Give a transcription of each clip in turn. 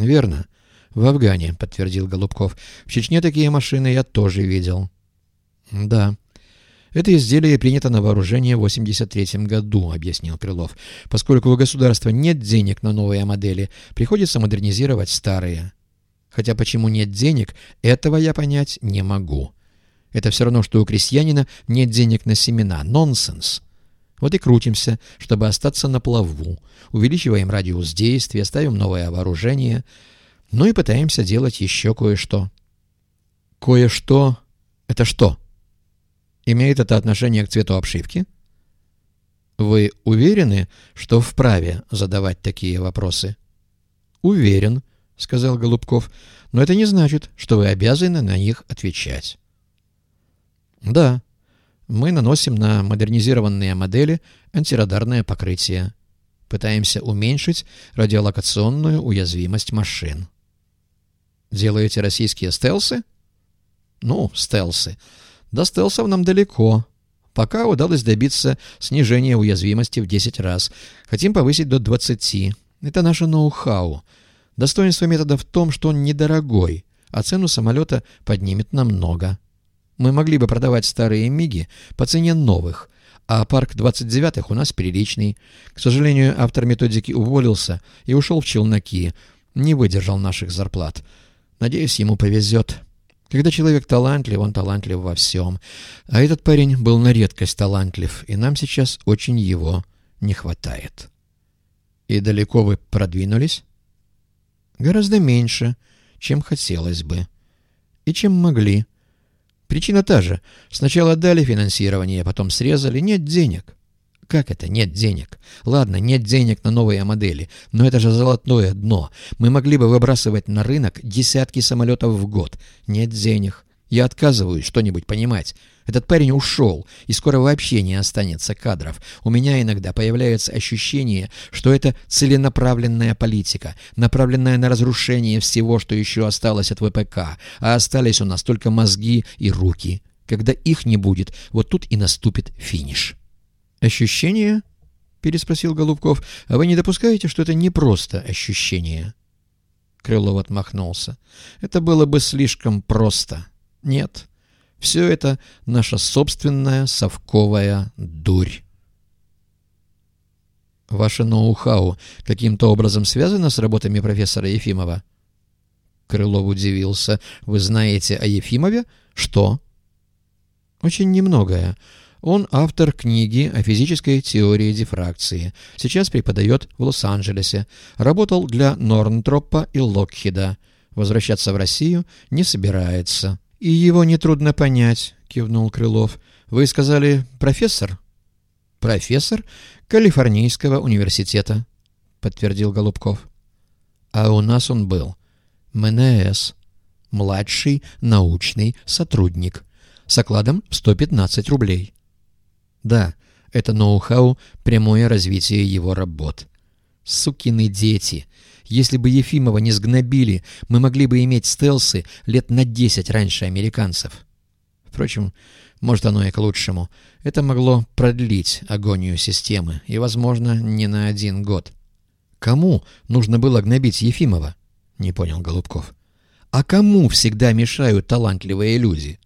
«Верно. В Афгане», — подтвердил Голубков. «В Чечне такие машины я тоже видел». «Да». «Это изделие принято на вооружение в 83 году», — объяснил Крылов. «Поскольку у государства нет денег на новые модели, приходится модернизировать старые. Хотя почему нет денег, этого я понять не могу. Это все равно, что у крестьянина нет денег на семена. Нонсенс. Вот и крутимся, чтобы остаться на плаву. Увеличиваем радиус действия, ставим новое вооружение. Ну и пытаемся делать еще кое-что. Кое-что — это что? Имеет это отношение к цвету обшивки? Вы уверены, что вправе задавать такие вопросы? Уверен, — сказал Голубков, — но это не значит, что вы обязаны на них отвечать. Да, мы наносим на модернизированные модели антирадарное покрытие. Пытаемся уменьшить радиолокационную уязвимость машин. Делаете российские стелсы? Ну, стелсы. До стелсов нам далеко. Пока удалось добиться снижения уязвимости в 10 раз. Хотим повысить до 20. Это наше ноу-хау. Достоинство метода в том, что он недорогой, а цену самолета поднимет намного. Мы могли бы продавать старые МИГи по цене новых, а парк 29-х у нас приличный. К сожалению, автор методики уволился и ушел в челноки, не выдержал наших зарплат. Надеюсь, ему повезет. Когда человек талантлив, он талантлив во всем. А этот парень был на редкость талантлив, и нам сейчас очень его не хватает. И далеко вы продвинулись? Гораздо меньше, чем хотелось бы. И чем могли. Причина та же. Сначала дали финансирование, потом срезали. Нет денег. Как это нет денег? Ладно, нет денег на новые модели, но это же золотое дно. Мы могли бы выбрасывать на рынок десятки самолетов в год. Нет денег. Я отказываюсь что-нибудь понимать. Этот парень ушел, и скоро вообще не останется кадров. У меня иногда появляется ощущение, что это целенаправленная политика, направленная на разрушение всего, что еще осталось от ВПК, а остались у нас только мозги и руки. Когда их не будет, вот тут и наступит финиш. «Ощущение?» — переспросил Голубков. «А вы не допускаете, что это не просто ощущение?» Крылов отмахнулся. «Это было бы слишком просто». Нет, все это наша собственная совковая дурь. Ваше ноу-хау каким-то образом связано с работами профессора Ефимова? Крылов удивился. Вы знаете о Ефимове? Что? Очень немногое. Он автор книги о физической теории дифракции. Сейчас преподает в Лос-Анджелесе. Работал для Норнтропа и Локхида. Возвращаться в Россию не собирается. «И его нетрудно понять», — кивнул Крылов. «Вы сказали профессор?» «Профессор Калифорнийского университета», — подтвердил Голубков. «А у нас он был. МНС. Младший научный сотрудник. С окладом в 115 рублей». «Да, это ноу-хау, прямое развитие его работ». «Сукины дети!» Если бы Ефимова не сгнобили, мы могли бы иметь стелсы лет на десять раньше американцев. Впрочем, может, оно и к лучшему. Это могло продлить агонию системы, и, возможно, не на один год. Кому нужно было гнобить Ефимова? Не понял Голубков. А кому всегда мешают талантливые люди?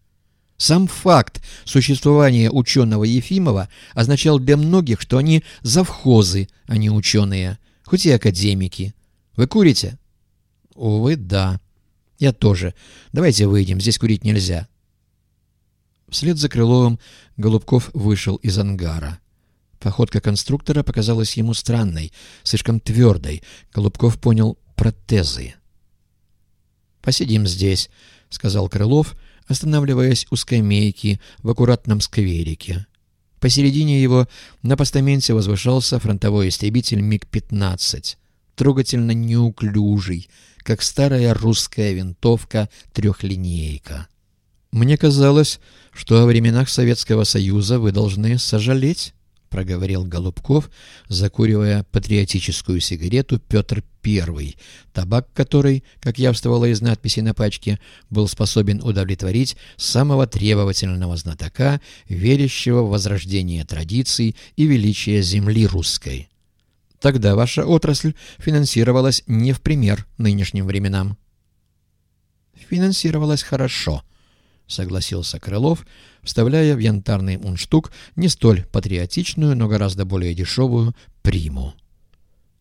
Сам факт существования ученого Ефимова означал для многих, что они завхозы, а не ученые, хоть и академики. Вы курите? Увы, да. Я тоже. Давайте выйдем, здесь курить нельзя. Вслед за Крыловым Голубков вышел из ангара. Походка конструктора показалась ему странной, слишком твердой. Голубков понял протезы. «Посидим здесь», — сказал Крылов, останавливаясь у скамейки в аккуратном скверике. Посередине его на постаменте возвышался фронтовой истребитель МиГ-15 трогательно неуклюжий, как старая русская винтовка-трехлинейка. «Мне казалось, что о временах Советского Союза вы должны сожалеть», — проговорил Голубков, закуривая патриотическую сигарету Петр I, табак которой, как явствовало из надписи на пачке, был способен удовлетворить самого требовательного знатока, верящего в возрождение традиций и величие земли русской. Тогда ваша отрасль финансировалась не в пример нынешним временам. Финансировалась хорошо, согласился Крылов, вставляя в янтарный мундштук не столь патриотичную, но гораздо более дешевую приму.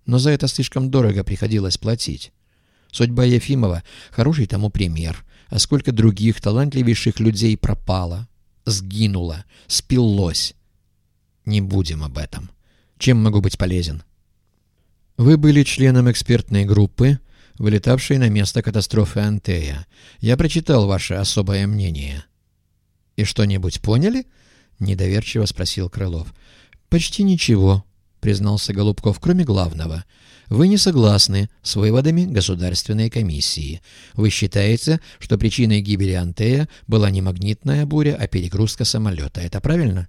Но за это слишком дорого приходилось платить. Судьба Ефимова — хороший тому пример, а сколько других талантливейших людей пропало, сгинуло, спилось. Не будем об этом. Чем могу быть полезен? Вы были членом экспертной группы, вылетавшей на место катастрофы Антея. Я прочитал ваше особое мнение. «И что-нибудь поняли?» — недоверчиво спросил Крылов. «Почти ничего», — признался Голубков, — «кроме главного. Вы не согласны с выводами Государственной комиссии. Вы считаете, что причиной гибели Антея была не магнитная буря, а перегрузка самолета. Это правильно?»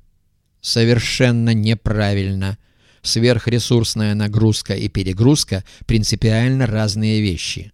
«Совершенно неправильно», Сверхресурсная нагрузка и перегрузка – принципиально разные вещи.